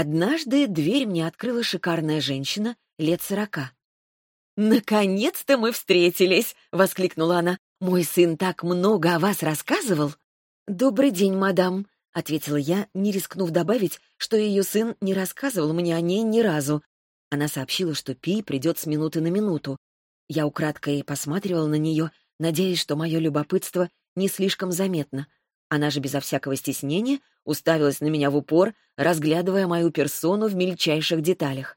Однажды дверь мне открыла шикарная женщина лет сорока. «Наконец-то мы встретились!» — воскликнула она. «Мой сын так много о вас рассказывал!» «Добрый день, мадам!» — ответила я, не рискнув добавить, что ее сын не рассказывал мне о ней ни разу. Она сообщила, что Пи придет с минуты на минуту. Я украдкой посматривала на нее, надеясь, что мое любопытство не слишком заметно. Она же безо всякого стеснения уставилась на меня в упор, разглядывая мою персону в мельчайших деталях.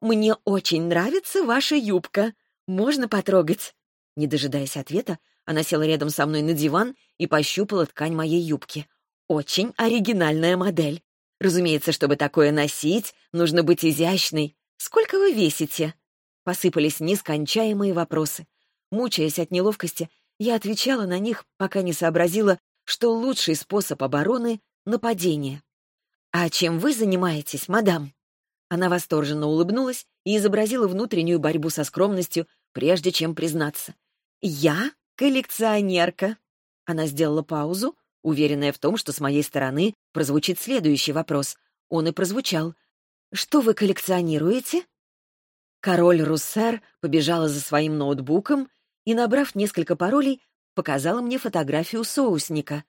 «Мне очень нравится ваша юбка. Можно потрогать?» Не дожидаясь ответа, она села рядом со мной на диван и пощупала ткань моей юбки. Очень оригинальная модель. Разумеется, чтобы такое носить, нужно быть изящной. Сколько вы весите?» Посыпались нескончаемые вопросы. Мучаясь от неловкости, я отвечала на них, пока не сообразила, что лучший способ обороны — нападение. «А чем вы занимаетесь, мадам?» Она восторженно улыбнулась и изобразила внутреннюю борьбу со скромностью, прежде чем признаться. «Я коллекционерка». Она сделала паузу, уверенная в том, что с моей стороны прозвучит следующий вопрос. Он и прозвучал. «Что вы коллекционируете?» Король Руссер побежала за своим ноутбуком и, набрав несколько паролей, показала мне фотографию соусника.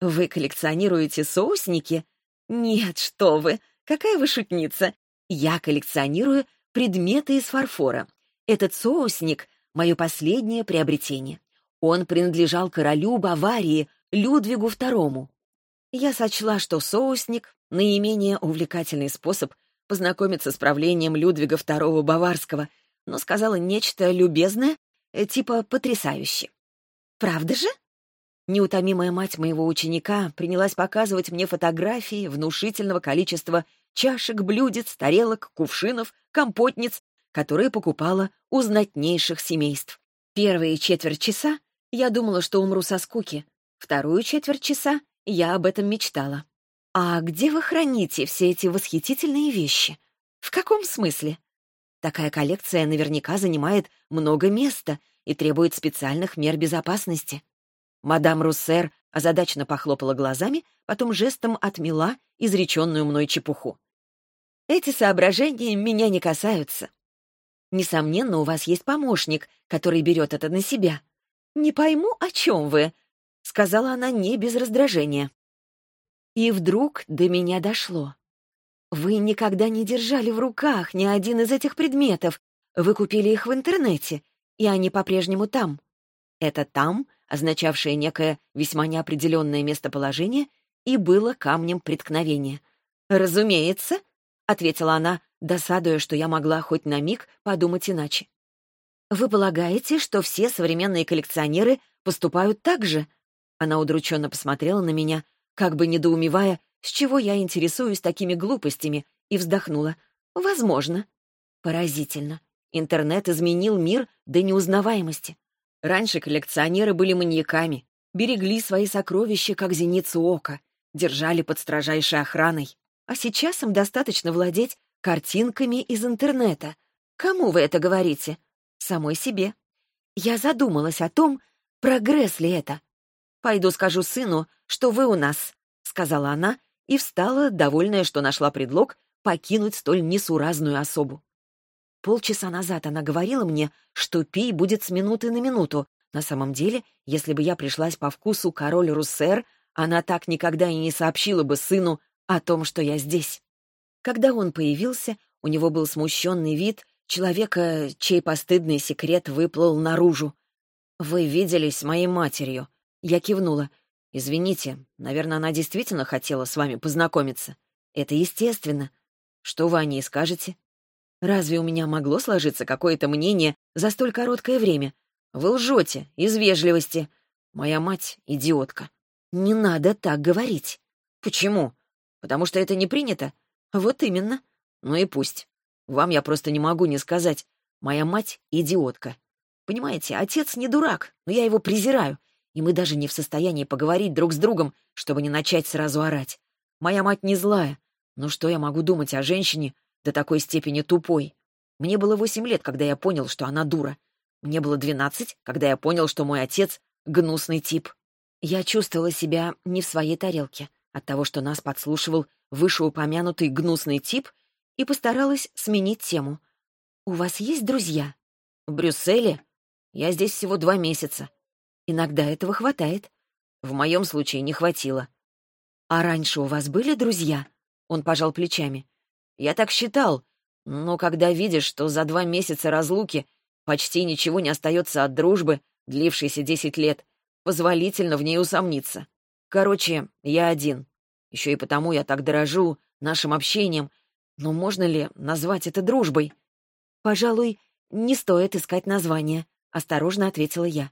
«Вы коллекционируете соусники?» «Нет, что вы! Какая вы шутница! Я коллекционирую предметы из фарфора. Этот соусник — мое последнее приобретение. Он принадлежал королю Баварии, Людвигу II. Я сочла, что соусник — наименее увлекательный способ познакомиться с правлением Людвига II Баварского, но сказала нечто любезное, э, типа потрясающе. «Правда же?» Неутомимая мать моего ученика принялась показывать мне фотографии внушительного количества чашек, блюдец, тарелок, кувшинов, компотниц, которые покупала у знатнейших семейств. Первые четверть часа я думала, что умру со скуки, Вторую четверть часа я об этом мечтала. «А где вы храните все эти восхитительные вещи? В каком смысле?» Такая коллекция наверняка занимает много места и требует специальных мер безопасности. Мадам Руссер озадаченно похлопала глазами, потом жестом отмела изреченную мной чепуху. «Эти соображения меня не касаются. Несомненно, у вас есть помощник, который берет это на себя. Не пойму, о чем вы, — сказала она не без раздражения. И вдруг до меня дошло. «Вы никогда не держали в руках ни один из этих предметов. Вы купили их в интернете, и они по-прежнему там». Это «там», означавшее некое весьма неопределенное местоположение, и было камнем преткновения. «Разумеется», — ответила она, досадуя, что я могла хоть на миг подумать иначе. «Вы полагаете, что все современные коллекционеры поступают так же?» Она удрученно посмотрела на меня, как бы недоумевая, с чего я интересуюсь такими глупостями, и вздохнула. «Возможно». Поразительно. Интернет изменил мир до неузнаваемости. Раньше коллекционеры были маньяками, берегли свои сокровища, как зеницу ока, держали под строжайшей охраной. А сейчас им достаточно владеть картинками из интернета. Кому вы это говорите? Самой себе. Я задумалась о том, прогресс ли это, «Пойду скажу сыну, что вы у нас», — сказала она и встала, довольная, что нашла предлог покинуть столь несуразную особу. Полчаса назад она говорила мне, что Пий будет с минуты на минуту. На самом деле, если бы я пришлась по вкусу король Руссер, она так никогда и не сообщила бы сыну о том, что я здесь. Когда он появился, у него был смущенный вид человека, чей постыдный секрет выплыл наружу. «Вы виделись с моей матерью», я кивнула. «Извините, наверное, она действительно хотела с вами познакомиться. Это естественно. Что вы о ней скажете?» «Разве у меня могло сложиться какое-то мнение за столь короткое время? Вы лжете, из вежливости. Моя мать — идиотка». «Не надо так говорить». «Почему? Потому что это не принято?» «Вот именно. Ну и пусть. Вам я просто не могу не сказать. Моя мать — идиотка. Понимаете, отец не дурак, но я его презираю и мы даже не в состоянии поговорить друг с другом, чтобы не начать сразу орать. Моя мать не злая, но что я могу думать о женщине до такой степени тупой? Мне было восемь лет, когда я понял, что она дура. Мне было двенадцать, когда я понял, что мой отец — гнусный тип. Я чувствовала себя не в своей тарелке от того, что нас подслушивал вышеупомянутый гнусный тип и постаралась сменить тему. «У вас есть друзья?» «В Брюсселе? Я здесь всего два месяца. Иногда этого хватает. В моем случае не хватило». «А раньше у вас были друзья?» Он пожал плечами. «Я так считал, но когда видишь, что за два месяца разлуки почти ничего не остается от дружбы, длившейся десять лет, позволительно в ней усомниться. Короче, я один. Еще и потому я так дорожу нашим общением. Но можно ли назвать это дружбой? Пожалуй, не стоит искать название, осторожно ответила я.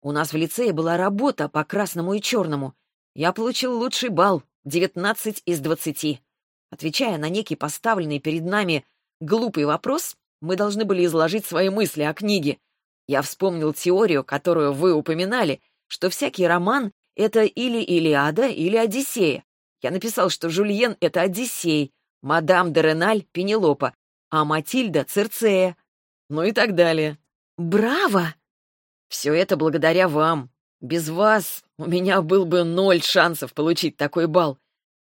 У нас в лицее была работа по красному и черному. Я получил лучший балл, 19 из 20. Отвечая на некий поставленный перед нами глупый вопрос, мы должны были изложить свои мысли о книге. Я вспомнил теорию, которую вы упоминали, что всякий роман — это или Илиада, или Одиссея. Я написал, что Жульен — это Одиссей, мадам де Реналь — Пенелопа, а Матильда — Церцея. Ну и так далее. Браво! Все это благодаря вам. Без вас у меня был бы ноль шансов получить такой бал.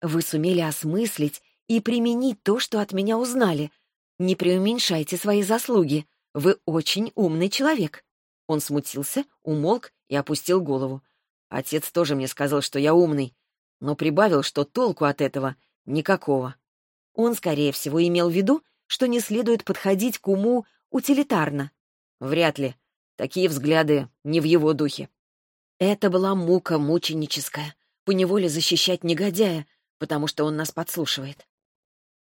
Вы сумели осмыслить и применить то, что от меня узнали. Не преуменьшайте свои заслуги. Вы очень умный человек». Он смутился, умолк и опустил голову. Отец тоже мне сказал, что я умный, но прибавил, что толку от этого никакого. Он, скорее всего, имел в виду, что не следует подходить к уму утилитарно. Вряд ли. Такие взгляды не в его духе. Это была мука мученическая, поневоле защищать негодяя, потому что он нас подслушивает.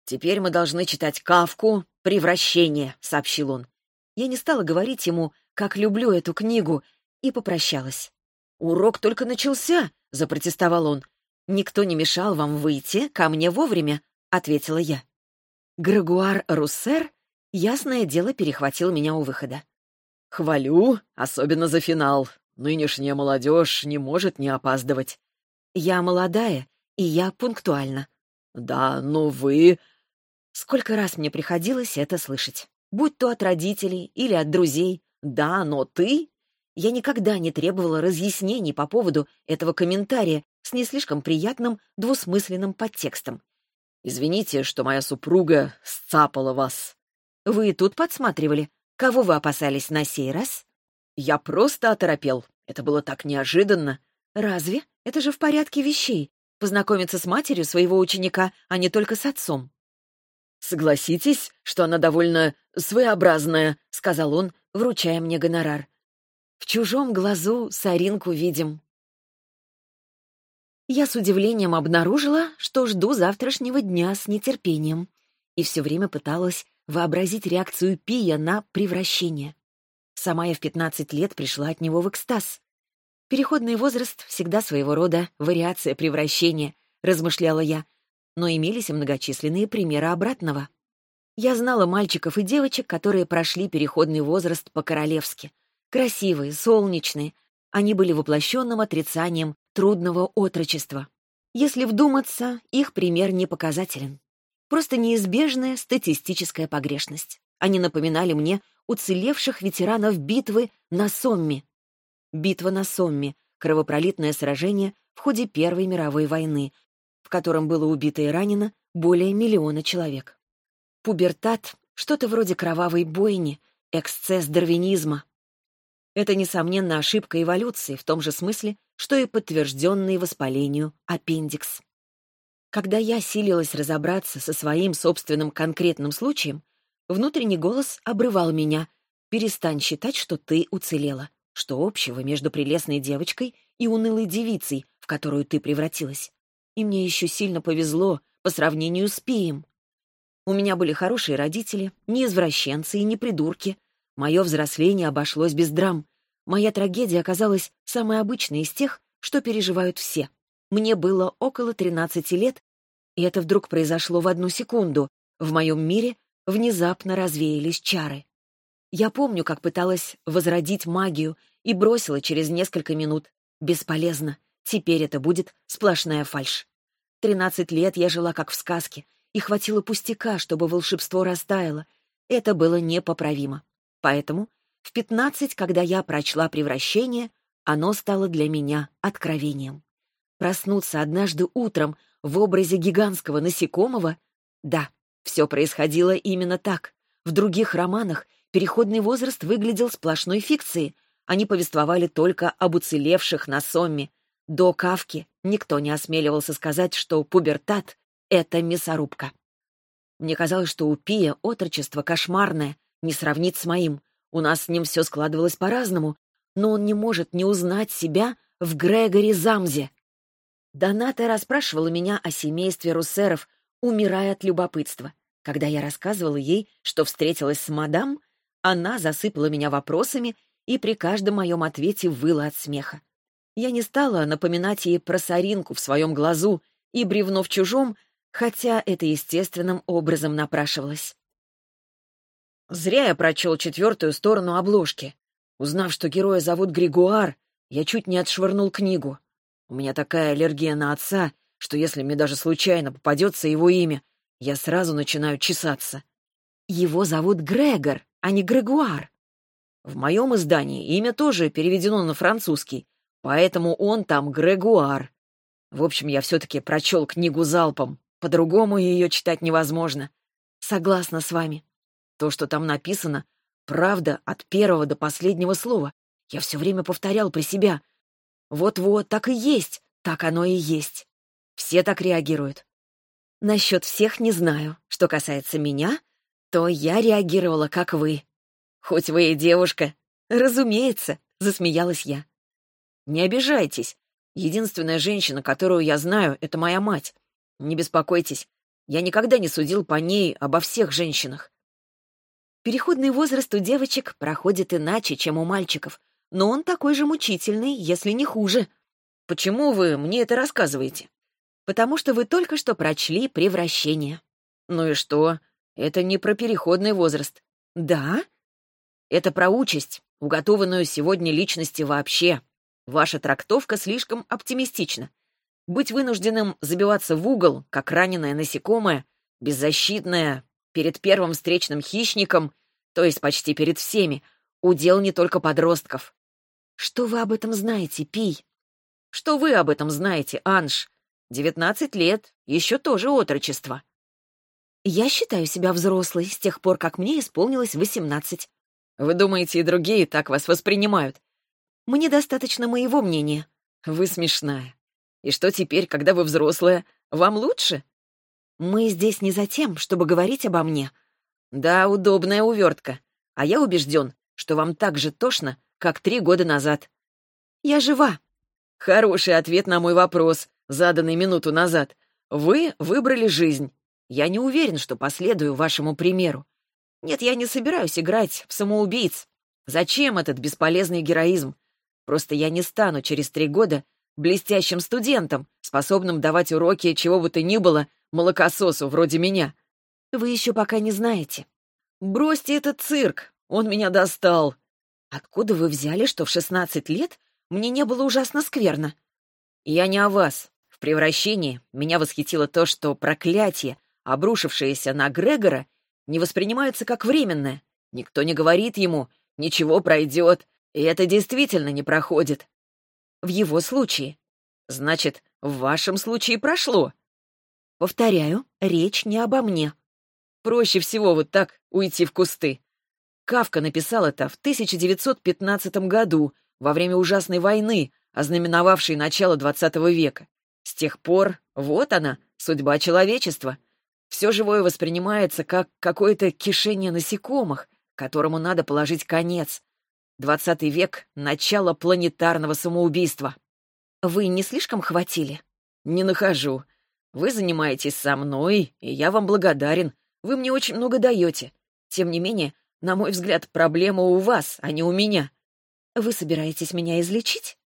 «Теперь мы должны читать Кавку «Превращение», — сообщил он. Я не стала говорить ему, как люблю эту книгу, и попрощалась. «Урок только начался», — запротестовал он. «Никто не мешал вам выйти ко мне вовремя», — ответила я. Грегуар Руссер, ясное дело, перехватил меня у выхода. «Хвалю, особенно за финал. Нынешняя молодежь не может не опаздывать». «Я молодая и я пунктуальна. «Да, но вы...» Сколько раз мне приходилось это слышать. Будь то от родителей или от друзей. «Да, но ты...» Я никогда не требовала разъяснений по поводу этого комментария с не слишком приятным двусмысленным подтекстом. «Извините, что моя супруга сцапала вас». «Вы тут подсматривали? Кого вы опасались на сей раз?» «Я просто оторопел. Это было так неожиданно». «Разве? Это же в порядке вещей познакомиться с матерью своего ученика, а не только с отцом. «Согласитесь, что она довольно своеобразная», — сказал он, вручая мне гонорар. «В чужом глазу соринку видим». Я с удивлением обнаружила, что жду завтрашнего дня с нетерпением, и все время пыталась вообразить реакцию Пия на превращение. Сама я в 15 лет пришла от него в экстаз. Переходный возраст всегда своего рода вариация превращения, размышляла я, но имелись и многочисленные примеры обратного. Я знала мальчиков и девочек, которые прошли переходный возраст по-королевски. Красивые, солнечные. Они были воплощенным отрицанием трудного отрочества. Если вдуматься, их пример не показателен. Просто неизбежная статистическая погрешность. Они напоминали мне уцелевших ветеранов битвы на Сомме, Битва на Сомме — кровопролитное сражение в ходе Первой мировой войны, в котором было убито и ранено более миллиона человек. Пубертат — что-то вроде кровавой бойни, эксцесс дарвинизма. Это, несомненно, ошибка эволюции в том же смысле, что и подтвержденный воспалению аппендикс. Когда я силилась разобраться со своим собственным конкретным случаем, внутренний голос обрывал меня «Перестань считать, что ты уцелела. Что общего между прелестной девочкой и унылой девицей, в которую ты превратилась? И мне еще сильно повезло по сравнению с Пием. У меня были хорошие родители, не извращенцы и не придурки. Мое взросление обошлось без драм. Моя трагедия оказалась самой обычной из тех, что переживают все. Мне было около 13 лет, и это вдруг произошло в одну секунду. В моем мире внезапно развеялись чары. Я помню, как пыталась возродить магию и бросила через несколько минут. Бесполезно. Теперь это будет сплошная фальшь. Тринадцать лет я жила как в сказке, и хватило пустяка, чтобы волшебство растаяло. Это было непоправимо. Поэтому в пятнадцать, когда я прочла «Превращение», оно стало для меня откровением. Проснуться однажды утром в образе гигантского насекомого? Да, все происходило именно так. В других романах переходный возраст выглядел сплошной фикцией. Они повествовали только об уцелевших на Сомме. До Кавки никто не осмеливался сказать, что пубертат — это мясорубка. Мне казалось, что у Пия отрочество кошмарное, не сравнить с моим. У нас с ним все складывалось по-разному, но он не может не узнать себя в Грегори Замзе. Доната расспрашивала меня о семействе руссеров, умирая от любопытства. Когда я рассказывала ей, что встретилась с мадам, она засыпала меня вопросами и при каждом моем ответе выла от смеха. Я не стала напоминать ей про соринку в своем глазу и бревно в чужом, хотя это естественным образом напрашивалось. Зря я прочел четвертую сторону обложки. Узнав, что героя зовут Григуар, я чуть не отшвырнул книгу. У меня такая аллергия на отца, что если мне даже случайно попадется его имя, я сразу начинаю чесаться. Его зовут Грегор, а не Грегуар. В моем издании имя тоже переведено на французский, поэтому он там Грегуар. В общем, я все-таки прочел книгу залпом. По-другому ее читать невозможно. Согласна с вами. То, что там написано, правда от первого до последнего слова. Я все время повторял при себя. Вот-вот, так и есть, так оно и есть. Все так реагируют. Насчет всех не знаю. Что касается меня, то я реагировала, как вы. Хоть вы и девушка. Разумеется, засмеялась я. Не обижайтесь. Единственная женщина, которую я знаю, это моя мать. Не беспокойтесь, я никогда не судил по ней обо всех женщинах. Переходный возраст у девочек проходит иначе, чем у мальчиков, но он такой же мучительный, если не хуже. Почему вы мне это рассказываете? Потому что вы только что прочли «Превращение». Ну и что? Это не про переходный возраст. Да? Это про участь, уготованную сегодня личности вообще. Ваша трактовка слишком оптимистична. Быть вынужденным забиваться в угол, как раненое насекомое, беззащитное, перед первым встречным хищником, то есть почти перед всеми, удел не только подростков. Что вы об этом знаете, Пий? Что вы об этом знаете, Анж? Девятнадцать лет, еще тоже отрочество. Я считаю себя взрослой с тех пор, как мне исполнилось восемнадцать. Вы думаете, и другие так вас воспринимают? Мне достаточно моего мнения. Вы смешная. И что теперь, когда вы взрослая, вам лучше? Мы здесь не за тем, чтобы говорить обо мне. Да, удобная увертка. А я убежден, что вам так же тошно, как три года назад. Я жива. Хороший ответ на мой вопрос, заданный минуту назад. Вы выбрали жизнь. Я не уверен, что последую вашему примеру. Нет, я не собираюсь играть в самоубийц. Зачем этот бесполезный героизм? Просто я не стану через три года блестящим студентом, способным давать уроки чего бы то ни было молокососу вроде меня. Вы еще пока не знаете. Бросьте этот цирк, он меня достал. Откуда вы взяли, что в шестнадцать лет мне не было ужасно скверно? Я не о вас. В превращении меня восхитило то, что проклятие, обрушившееся на Грегора, не воспринимается как временное. Никто не говорит ему «ничего пройдет», и это действительно не проходит. В его случае. Значит, в вашем случае прошло. Повторяю, речь не обо мне. Проще всего вот так уйти в кусты. Кавка написал это в 1915 году, во время ужасной войны, ознаменовавшей начало XX века. С тех пор вот она, судьба человечества. Все живое воспринимается как какое-то кишение насекомых, которому надо положить конец. Двадцатый век — начало планетарного самоубийства. Вы не слишком хватили? Не нахожу. Вы занимаетесь со мной, и я вам благодарен. Вы мне очень много даете. Тем не менее, на мой взгляд, проблема у вас, а не у меня. Вы собираетесь меня излечить?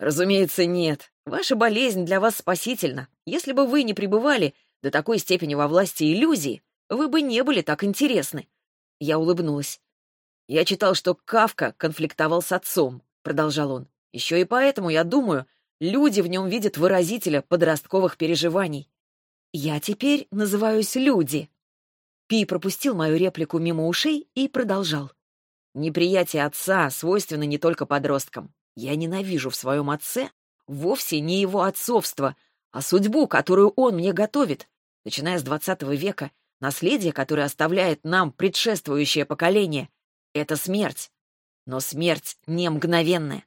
Разумеется, нет. Ваша болезнь для вас спасительна. Если бы вы не пребывали до такой степени во власти иллюзий, вы бы не были так интересны. Я улыбнулась. «Я читал, что Кавка конфликтовал с отцом», — продолжал он. «Еще и поэтому, я думаю, люди в нем видят выразителя подростковых переживаний. Я теперь называюсь люди». Пи пропустил мою реплику мимо ушей и продолжал. «Неприятие отца свойственно не только подросткам. Я ненавижу в своем отце вовсе не его отцовство, а судьбу, которую он мне готовит. Начиная с двадцатого века, наследие, которое оставляет нам предшествующее поколение, — это смерть. Но смерть не мгновенная.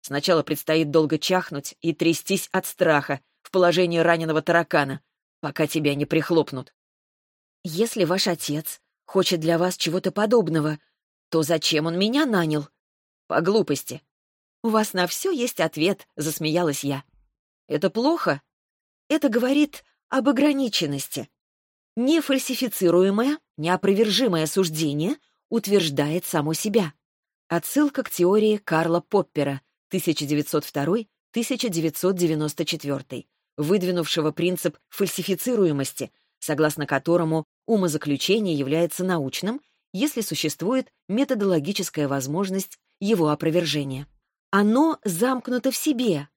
Сначала предстоит долго чахнуть и трястись от страха в положении раненого таракана, пока тебя не прихлопнут. Если ваш отец хочет для вас чего-то подобного, то зачем он меня нанял? По глупости. У вас на все есть ответ, засмеялась я. Это плохо? Это говорит об ограниченности. Нефальсифицируемое, неопровержимое суждение утверждает само себя. Отсылка к теории Карла Поппера 1902-1994, выдвинувшего принцип фальсифицируемости, согласно которому умозаключение является научным, если существует методологическая возможность его опровержения. Оно замкнуто в себе,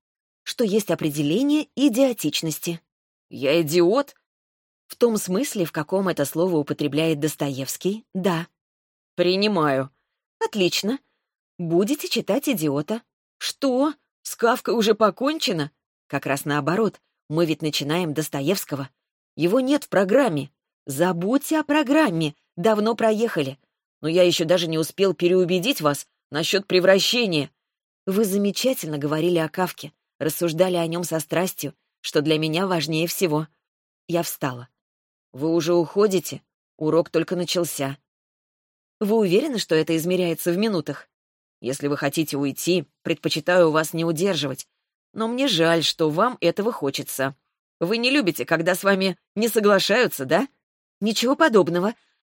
что есть определение идиотичности. «Я идиот?» В том смысле, в каком это слово употребляет Достоевский, да. «Принимаю». «Отлично. Будете читать «Идиота». «Что? С Кавкой уже покончено?» «Как раз наоборот. Мы ведь начинаем Достоевского. Его нет в программе. Забудьте о программе. Давно проехали. Но я еще даже не успел переубедить вас насчет превращения. Вы замечательно говорили о Кавке, рассуждали о нем со страстью, что для меня важнее всего. Я встала. Вы уже уходите? Урок только начался. Вы уверены, что это измеряется в минутах? Если вы хотите уйти, предпочитаю вас не удерживать. Но мне жаль, что вам этого хочется. Вы не любите, когда с вами не соглашаются, да? Ничего подобного.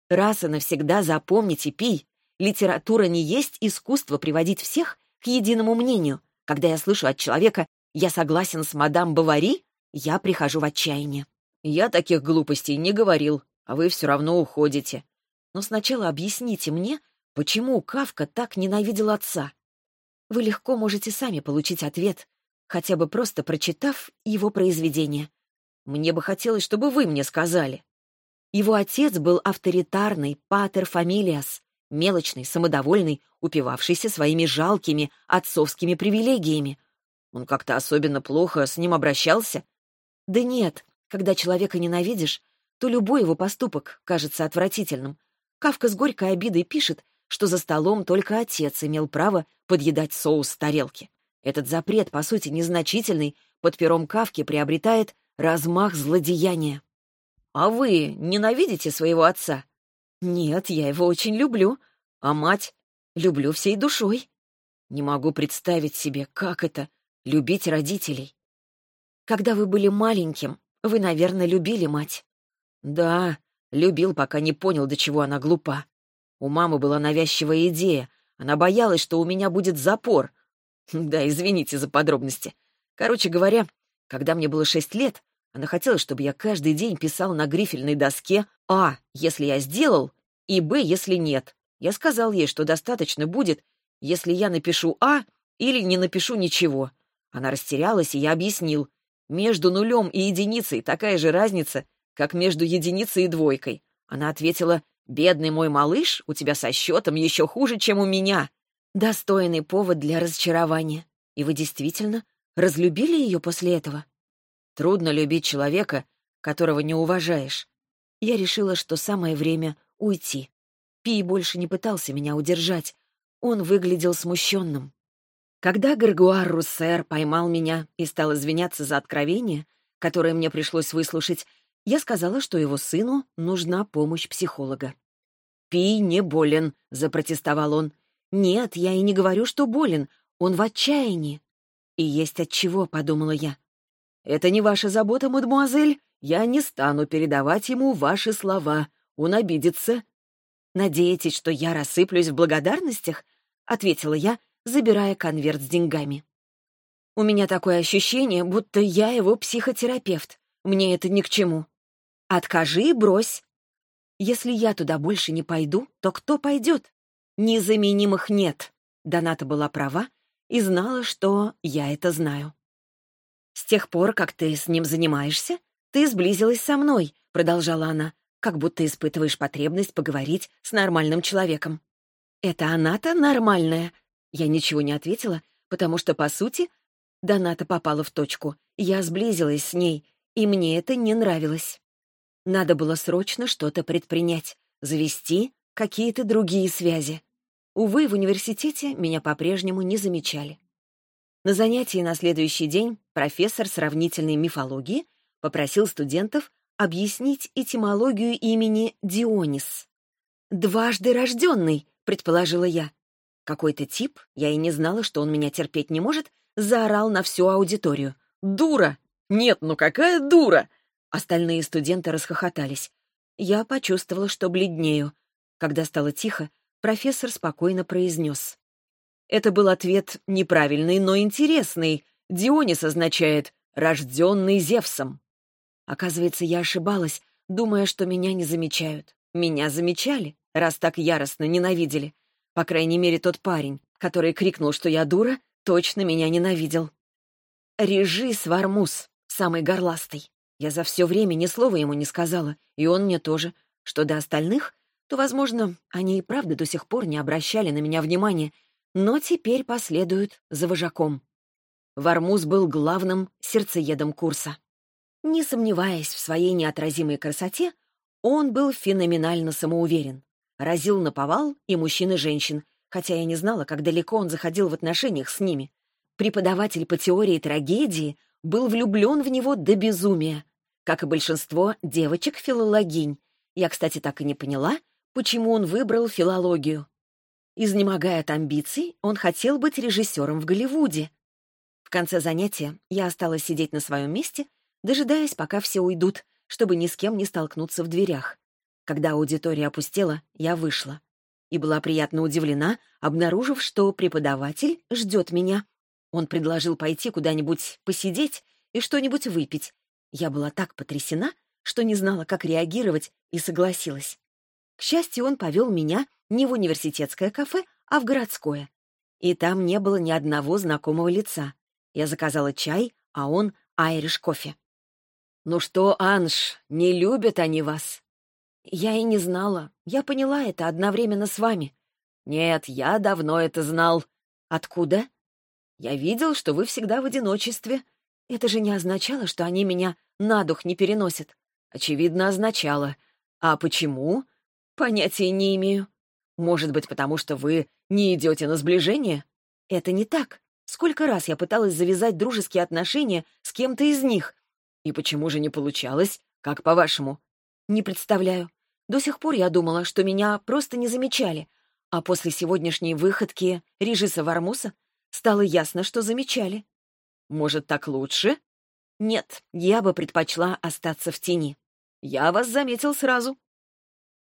Раз и навсегда запомните, Пи, литература не есть искусство приводить всех к единому мнению. Когда я слышу от человека «я согласен с мадам Бавари», я прихожу в отчаяние. Я таких глупостей не говорил, а вы все равно уходите. Но сначала объясните мне, почему Кавка так ненавидел отца. Вы легко можете сами получить ответ, хотя бы просто прочитав его произведение. Мне бы хотелось, чтобы вы мне сказали. Его отец был авторитарный патер фамилиас, мелочный, самодовольный, упивавшийся своими жалкими отцовскими привилегиями. Он как-то особенно плохо с ним обращался? Да нет, когда человека ненавидишь, то любой его поступок кажется отвратительным. Кавка с горькой обидой пишет, что за столом только отец имел право подъедать соус с тарелки. Этот запрет, по сути, незначительный, под пером Кавки приобретает размах злодеяния. «А вы ненавидите своего отца?» «Нет, я его очень люблю. А мать? Люблю всей душой. Не могу представить себе, как это — любить родителей. Когда вы были маленьким, вы, наверное, любили мать». «Да, любил, пока не понял, до чего она глупа. У мамы была навязчивая идея. Она боялась, что у меня будет запор. Да, извините за подробности. Короче говоря, когда мне было шесть лет, она хотела, чтобы я каждый день писал на грифельной доске «А», если я сделал, и «Б», если нет. Я сказал ей, что достаточно будет, если я напишу «А» или не напишу ничего. Она растерялась, и я объяснил. Между нулем и единицей такая же разница, как между единицей и двойкой. Она ответила «Бедный мой малыш, у тебя со счетом еще хуже, чем у меня». Достойный повод для разочарования. И вы действительно разлюбили ее после этого? Трудно любить человека, которого не уважаешь. Я решила, что самое время уйти. Пи больше не пытался меня удержать. Он выглядел смущенным. Когда Грегуар Руссер поймал меня и стал извиняться за откровение, которое мне пришлось выслушать, я сказала, что его сыну нужна помощь психолога. «Пи не болен», — запротестовал он. «Нет, я и не говорю, что болен. Он в отчаянии». «И есть от чего», — подумала я. «Это не ваша забота, мадемуазель. Я не стану передавать ему ваши слова. Он обидится». «Надеетесь, что я рассыплюсь в благодарностях?» — ответила я, забирая конверт с деньгами. «У меня такое ощущение, будто я его психотерапевт. Мне это ни к чему. Откажи и брось. Если я туда больше не пойду, то кто пойдет? Незаменимых нет». Доната была права и знала, что я это знаю. «С тех пор, как ты с ним занимаешься, ты сблизилась со мной», — продолжала она, «как будто испытываешь потребность поговорить с нормальным человеком». «Это она-то нормальная?» Я ничего не ответила, потому что, по сути, Доната попала в точку, Я сблизилась с ней, и мне это не нравилось. Надо было срочно что-то предпринять, завести какие-то другие связи. Увы, в университете меня по-прежнему не замечали. На занятии на следующий день профессор сравнительной мифологии попросил студентов объяснить этимологию имени Дионис. «Дважды рожденный», — предположила я. Какой-то тип, я и не знала, что он меня терпеть не может, заорал на всю аудиторию. «Дура! Нет, ну какая дура!» Остальные студенты расхохотались. Я почувствовала, что бледнею. Когда стало тихо, профессор спокойно произнес. Это был ответ неправильный, но интересный. Дионис означает «рожденный Зевсом». Оказывается, я ошибалась, думая, что меня не замечают. Меня замечали, раз так яростно ненавидели. По крайней мере, тот парень, который крикнул, что я дура, точно меня ненавидел. Режис Вармус, самый горластый. Я за все время ни слова ему не сказала, и он мне тоже. Что до остальных, то, возможно, они и правда до сих пор не обращали на меня внимания, но теперь последуют за вожаком. Вармуз был главным сердцеедом курса. Не сомневаясь в своей неотразимой красоте, он был феноменально самоуверен разил на повал и мужчин и женщин, хотя я не знала, как далеко он заходил в отношениях с ними. Преподаватель по теории трагедии был влюблен в него до безумия, как и большинство девочек-филологинь. Я, кстати, так и не поняла, почему он выбрал филологию. Изнемогая от амбиций, он хотел быть режиссером в Голливуде. В конце занятия я осталась сидеть на своем месте, дожидаясь, пока все уйдут, чтобы ни с кем не столкнуться в дверях. Когда аудитория опустела, я вышла. И была приятно удивлена, обнаружив, что преподаватель ждет меня. Он предложил пойти куда-нибудь посидеть и что-нибудь выпить. Я была так потрясена, что не знала, как реагировать, и согласилась. К счастью, он повел меня не в университетское кафе, а в городское. И там не было ни одного знакомого лица. Я заказала чай, а он — айриш кофе. «Ну что, Анж, не любят они вас?» «Я и не знала. Я поняла это одновременно с вами». «Нет, я давно это знал». «Откуда?» «Я видел, что вы всегда в одиночестве. Это же не означало, что они меня на дух не переносят». «Очевидно, означало. А почему?» «Понятия не имею». «Может быть, потому что вы не идете на сближение?» «Это не так. Сколько раз я пыталась завязать дружеские отношения с кем-то из них. И почему же не получалось? Как по-вашему?» Не представляю. До сих пор я думала, что меня просто не замечали, а после сегодняшней выходки Режиса Вармуса стало ясно, что замечали. Может, так лучше? Нет, я бы предпочла остаться в тени. Я вас заметил сразу.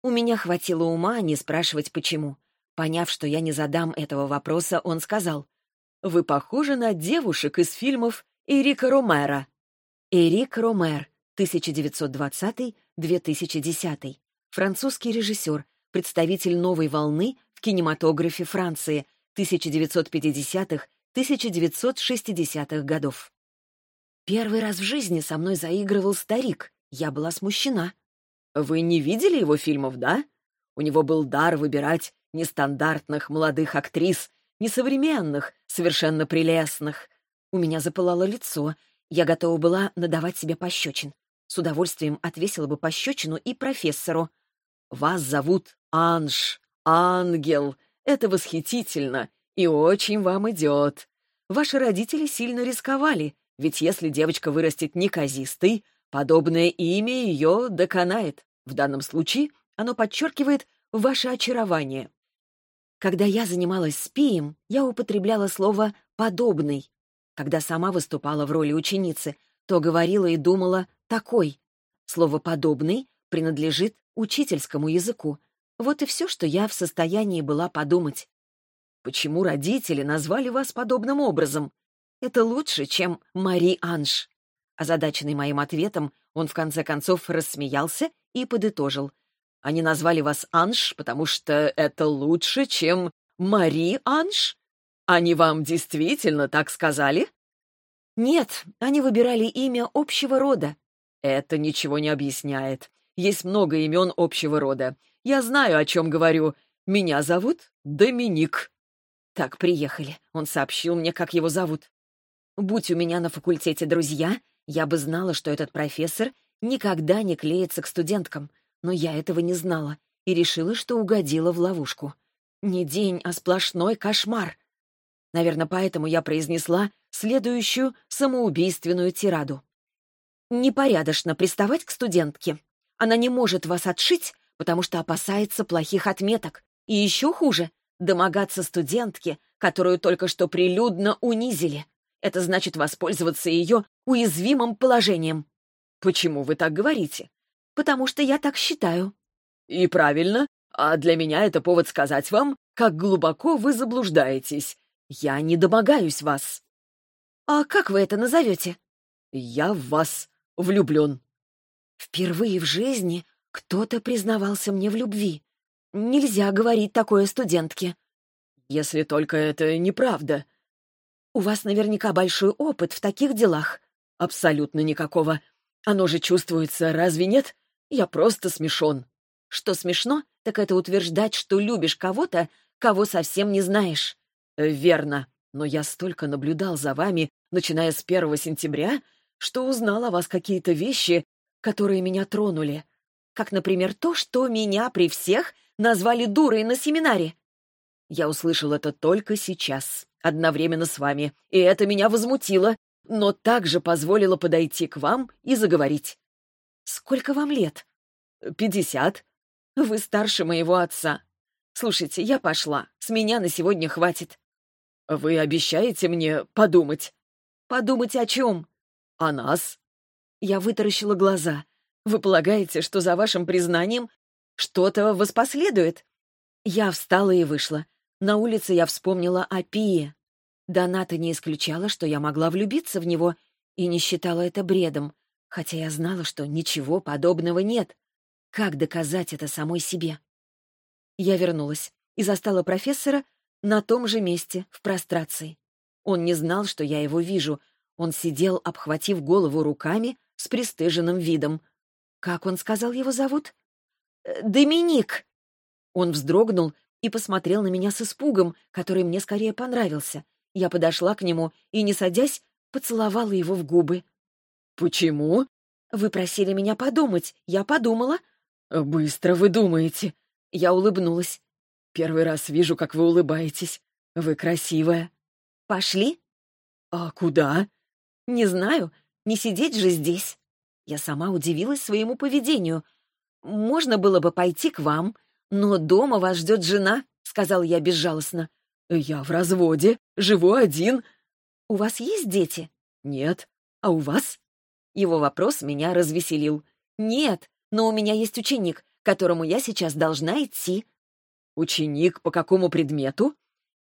У меня хватило ума не спрашивать, почему. Поняв, что я не задам этого вопроса, он сказал, «Вы похожи на девушек из фильмов Эрика Ромера». Эрик Ромер, 1920-2010. Французский режиссер, представитель новой волны в кинематографе Франции 1950-1960-х годов. Первый раз в жизни со мной заигрывал старик. Я была смущена. Вы не видели его фильмов, да? У него был дар выбирать нестандартных молодых актрис, несовременных, совершенно прелестных. У меня запылало лицо. Я готова была надавать себе пощечин. С удовольствием отвесила бы пощечину и профессору. «Вас зовут Анж, ангел. Это восхитительно и очень вам идет. Ваши родители сильно рисковали, ведь если девочка вырастет неказистой, подобное имя ее доконает. В данном случае оно подчеркивает ваше очарование. Когда я занималась с Пием, я употребляла слово «подобный». Когда сама выступала в роли ученицы, то говорила и думала «такой». Слово «подобный» принадлежит учительскому языку. Вот и все, что я в состоянии была подумать. Почему родители назвали вас подобным образом? Это лучше, чем Мари Анж. Озадаченный моим ответом, он в конце концов рассмеялся и подытожил. Они назвали вас Анж, потому что это лучше, чем Мари Анж? Они вам действительно так сказали? Нет, они выбирали имя общего рода. Это ничего не объясняет. Есть много имен общего рода. Я знаю, о чем говорю. Меня зовут Доминик. Так, приехали. Он сообщил мне, как его зовут. Будь у меня на факультете друзья, я бы знала, что этот профессор никогда не клеится к студенткам, но я этого не знала и решила, что угодила в ловушку. Не день, а сплошной кошмар. Наверное, поэтому я произнесла следующую самоубийственную тираду. Непорядочно приставать к студентке. Она не может вас отшить, потому что опасается плохих отметок. И еще хуже — домогаться студентке, которую только что прилюдно унизили. Это значит воспользоваться ее уязвимым положением. Почему вы так говорите? Потому что я так считаю. И правильно. А для меня это повод сказать вам, как глубоко вы заблуждаетесь. Я не домогаюсь вас. А как вы это назовете? Я в вас влюблен. Впервые в жизни кто-то признавался мне в любви. Нельзя говорить такое студентке. Если только это неправда. У вас наверняка большой опыт в таких делах. Абсолютно никакого. Оно же чувствуется, разве нет? Я просто смешон. Что смешно, так это утверждать, что любишь кого-то, кого совсем не знаешь. Верно. Но я столько наблюдал за вами, начиная с первого сентября, что узнал о вас какие-то вещи, которые меня тронули. Как, например, то, что меня при всех назвали дурой на семинаре. Я услышал это только сейчас, одновременно с вами, и это меня возмутило, но также позволило подойти к вам и заговорить. Сколько вам лет? Пятьдесят. Вы старше моего отца. Слушайте, я пошла. С меня на сегодня хватит. Вы обещаете мне подумать? Подумать о чем? О нас. Я вытаращила глаза. Вы полагаете, что за вашим признанием что-то воспоследует? Я встала и вышла. На улице я вспомнила о Пие. Доната не исключала, что я могла влюбиться в него, и не считала это бредом, хотя я знала, что ничего подобного нет. Как доказать это самой себе? Я вернулась и застала профессора на том же месте, в прострации. Он не знал, что я его вижу. Он сидел, обхватив голову руками, с пристыженным видом. Как он сказал, его зовут? «Э, «Доминик!» Он вздрогнул и посмотрел на меня с испугом, который мне скорее понравился. Я подошла к нему и, не садясь, поцеловала его в губы. «Почему?» «Вы просили меня подумать. Я подумала». «Быстро вы думаете». Я улыбнулась. «Первый раз вижу, как вы улыбаетесь. Вы красивая». «Пошли?» «А куда?» «Не знаю. Не сидеть же здесь». Я сама удивилась своему поведению. «Можно было бы пойти к вам, но дома вас ждет жена», — сказал я безжалостно. «Я в разводе, живу один». «У вас есть дети?» «Нет. А у вас?» Его вопрос меня развеселил. «Нет, но у меня есть ученик, которому я сейчас должна идти». «Ученик по какому предмету?»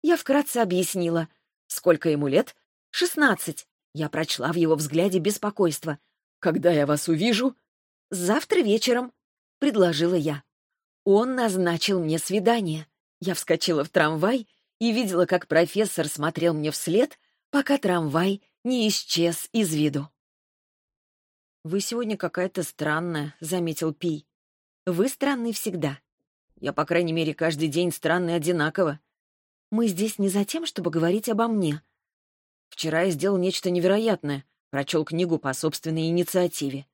Я вкратце объяснила. «Сколько ему лет?» «Шестнадцать». Я прочла в его взгляде беспокойство. «Когда я вас увижу?» «Завтра вечером», — предложила я. Он назначил мне свидание. Я вскочила в трамвай и видела, как профессор смотрел мне вслед, пока трамвай не исчез из виду. «Вы сегодня какая-то странная», — заметил Пи. «Вы странный всегда. Я, по крайней мере, каждый день странный одинаково. Мы здесь не за тем, чтобы говорить обо мне. Вчера я сделал нечто невероятное, прочел книгу по собственной инициативе.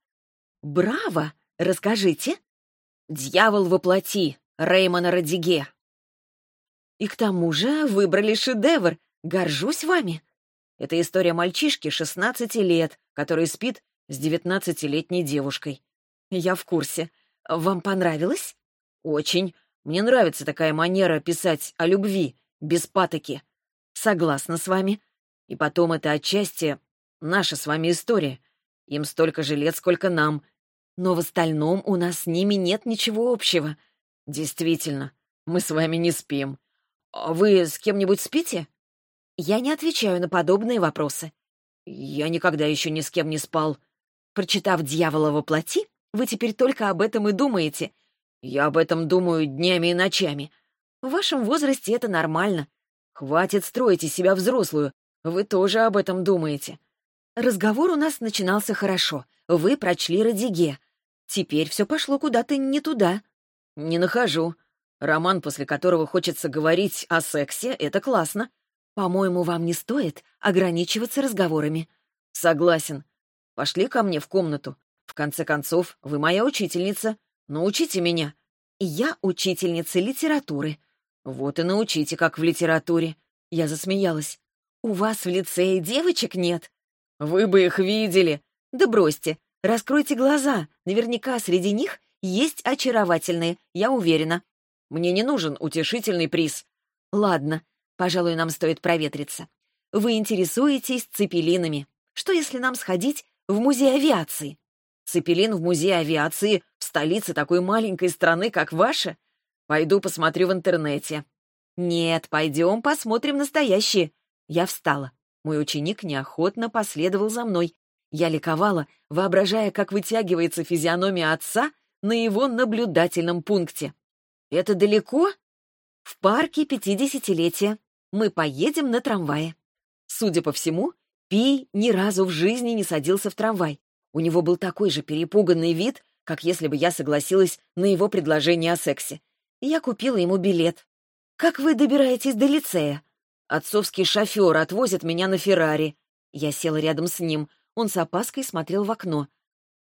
«Браво! Расскажите!» «Дьявол воплоти» Реймона Радиге. И к тому же выбрали шедевр. Горжусь вами. Это история мальчишки 16 лет, который спит с 19-летней девушкой. Я в курсе. Вам понравилось? Очень. Мне нравится такая манера писать о любви, без патоки. Согласна с вами. И потом это отчасти наша с вами история. Им столько же лет, сколько нам. Но в остальном у нас с ними нет ничего общего. Действительно, мы с вами не спим. А вы с кем-нибудь спите? Я не отвечаю на подобные вопросы. Я никогда еще ни с кем не спал. Прочитав «Дьявола во плоти», вы теперь только об этом и думаете. Я об этом думаю днями и ночами. В вашем возрасте это нормально. Хватит строить из себя взрослую. Вы тоже об этом думаете. Разговор у нас начинался хорошо. Вы прочли Радиге. Теперь все пошло куда-то не туда. Не нахожу. Роман, после которого хочется говорить о сексе, это классно. По-моему, вам не стоит ограничиваться разговорами. Согласен. Пошли ко мне в комнату. В конце концов, вы моя учительница. Научите меня. Я учительница литературы. Вот и научите, как в литературе. Я засмеялась. У вас в лицее девочек нет? Вы бы их видели. Да бросьте. Раскройте глаза. Наверняка среди них есть очаровательные, я уверена. Мне не нужен утешительный приз. Ладно, пожалуй, нам стоит проветриться. Вы интересуетесь цепелинами. Что, если нам сходить в музей авиации? Цепелин в музее авиации в столице такой маленькой страны, как ваша? Пойду посмотрю в интернете. Нет, пойдем посмотрим настоящие. Я встала. Мой ученик неохотно последовал за мной. Я ликовала, воображая, как вытягивается физиономия отца на его наблюдательном пункте. «Это далеко?» «В парке пятидесятилетия. Мы поедем на трамвае». Судя по всему, Пи ни разу в жизни не садился в трамвай. У него был такой же перепуганный вид, как если бы я согласилась на его предложение о сексе. Я купила ему билет. «Как вы добираетесь до лицея?» «Отцовский шофер отвозит меня на Феррари». Я села рядом с ним. Он с опаской смотрел в окно.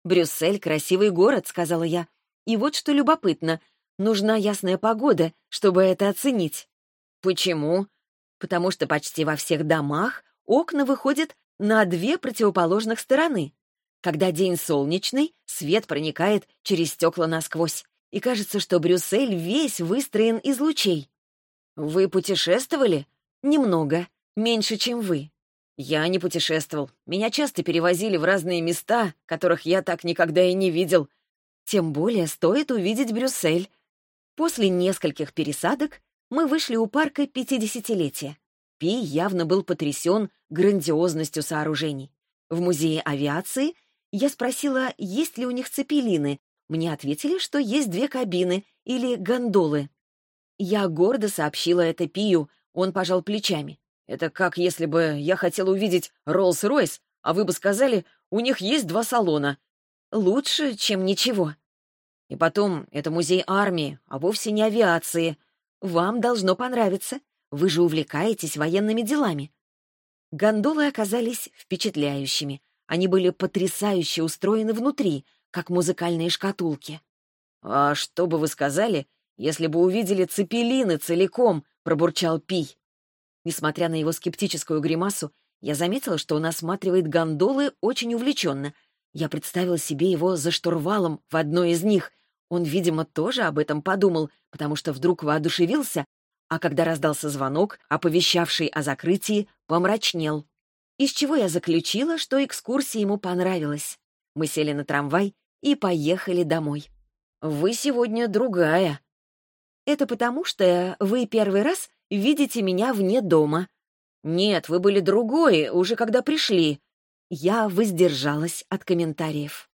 «Брюссель — красивый город», — сказала я. «И вот что любопытно. Нужна ясная погода, чтобы это оценить». «Почему?» «Потому что почти во всех домах окна выходят на две противоположных стороны. Когда день солнечный, свет проникает через стекла насквозь, и кажется, что Брюссель весь выстроен из лучей. Вы путешествовали? Немного, меньше, чем вы. Я не путешествовал. Меня часто перевозили в разные места, которых я так никогда и не видел. Тем более стоит увидеть Брюссель. После нескольких пересадок мы вышли у парка пятидесятилетия. Пи явно был потрясен грандиозностью сооружений. В музее авиации я спросила, есть ли у них цепелины. Мне ответили, что есть две кабины или гондолы. Я гордо сообщила это Пию, он пожал плечами. Это как если бы я хотел увидеть Роллс-Ройс, а вы бы сказали, у них есть два салона. Лучше, чем ничего. И потом, это музей армии, а вовсе не авиации. Вам должно понравиться. Вы же увлекаетесь военными делами. Гондолы оказались впечатляющими. Они были потрясающе устроены внутри, как музыкальные шкатулки. «А что бы вы сказали, если бы увидели цепелины целиком?» — пробурчал Пий. Несмотря на его скептическую гримасу, я заметила, что он осматривает гондолы очень увлеченно. Я представила себе его за штурвалом в одной из них. Он, видимо, тоже об этом подумал, потому что вдруг воодушевился, а когда раздался звонок, оповещавший о закрытии, помрачнел. Из чего я заключила, что экскурсия ему понравилась. Мы сели на трамвай и поехали домой. «Вы сегодня другая». «Это потому, что вы первый раз видите меня вне дома». «Нет, вы были другой, уже когда пришли». Я воздержалась от комментариев.